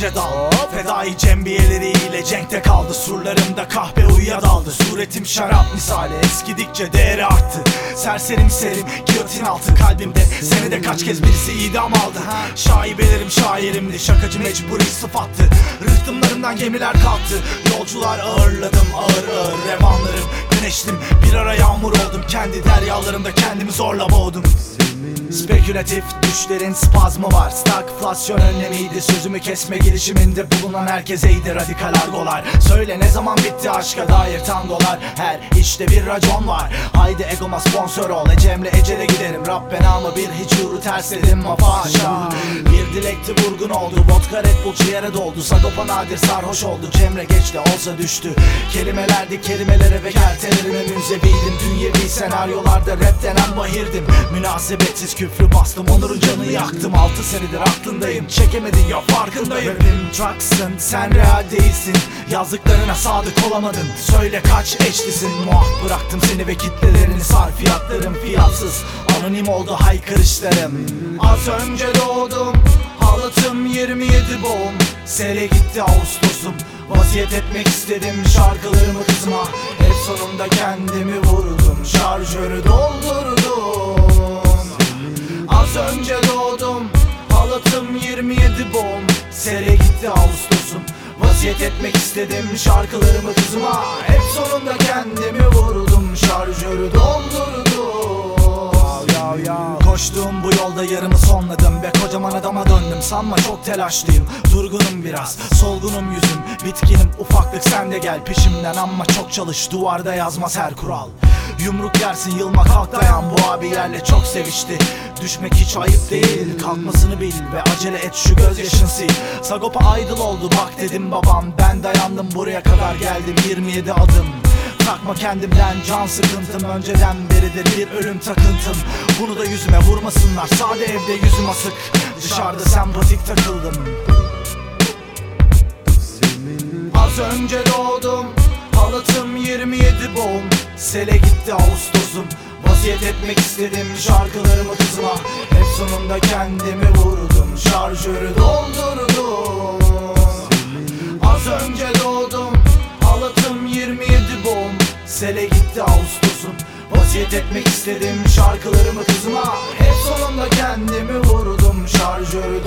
ince dal. Fedai cembiyeleriyle cenkte kaldı. Surlarımda kahpe uyuya daldı. Suretim şarap misali. Eskidikçe değeri arttı. Serserim serim giyotin altı. Kalbimde Senede kaç kez birisi idam aldı. Şaibelerim şairimdi. Şakacı mecburi sıfattı. Rıhtımlarımdan gemiler kalktı. Yolcular ağırladım. Ağır ağır revanlarım Güneştim. Bir ara yağmur oldum. Kendi deryalarımda kendimi zorla boğdum. Spekülatif düşlerin spazmı var. Stagflasyon önlemiydi. Sözümü kesme girişiminde bulunan herkeseydi radikal argolar. Söyle ne zaman bitti aşka dair tangolar. Her işte bir racon var. Haydi egoma sponsor ol. Ecemle ecele giderim. Rabbe namı bir hiç yuru tersledim mafaşa Bir dilekti vurgun oldu. Vodka Red Bull ciğere doldu. Sagopa nadir sarhoş oldu. Cemre geç de olsa düştü. Kelimelerdi kelimelere ve kertelerime münzeviydim Dünyevi senaryolarda rap denen bahirdim Münasebetsiz küfrü bastım Onur'un canını yaktım. Altı senedir aklındayım Çekemedin ya farkındayım. Rapim trucksın sen real değilsin. Yazdıklarına sadık olamadın Söyle kaç eşlisin. Muah bıraktım seni ve kitlelerini Sarfiyatlarım fiyatsız. Anonim oldu haykırışlarım. Az önce doğdum Halatım 27 boğum. Sele gitti Ağustos'um Vaziyet etmek istedim şarkılarımı kızma sonunda kendimi vurdum Şarjörü doldurdum. Az önce doğdum Halatım 27 boğum. Sere gitti Ağustos'um Vaziyet etmek istedim şarkılarımı kızma Hep sonunda kendimi vurdum Şarjörü doldurdum Koştuğum bu yolda yarımı sonladım Ve kocaman adama döndüm. Sanma çok telaşlıyım. Durgunum biraz. Solgunum yüzüm. Bitkinim. Ufaklık sen de gel peşimden. Ama çok çalış. Duvarda yazmaz her kural. Yumruk yersin. Yılma kalk dayan. Bu abilerle çok sevişti. Düşmek hiç ayıp değil. Kalkmasını bil ve acele et. Şu gözyaşın sil. Sagopa aydıl oldu. Bak dedim babam. Ben dayandım. Buraya kadar geldim. 27 adım Takma kendimden can sıkıntım. Önceden beridir bir ölüm takıntım. Bunu da yüzüme vurmasınlar. Sade evde yüzüm asık. Dışarıda sempatik takıldım Az önce doğdum. Halatım 27 boğum. Sele gitti Ağustos'um. Vaziyet etmek istedim şarkılarımı kızma Hep sonunda kendimi vurdum. Şarjörü doldurdum Sele gitti Ağustos'um. Vaziyet etmek istedim şarkılarımı kızma Hep sonunda kendimi vurdum Şarjörü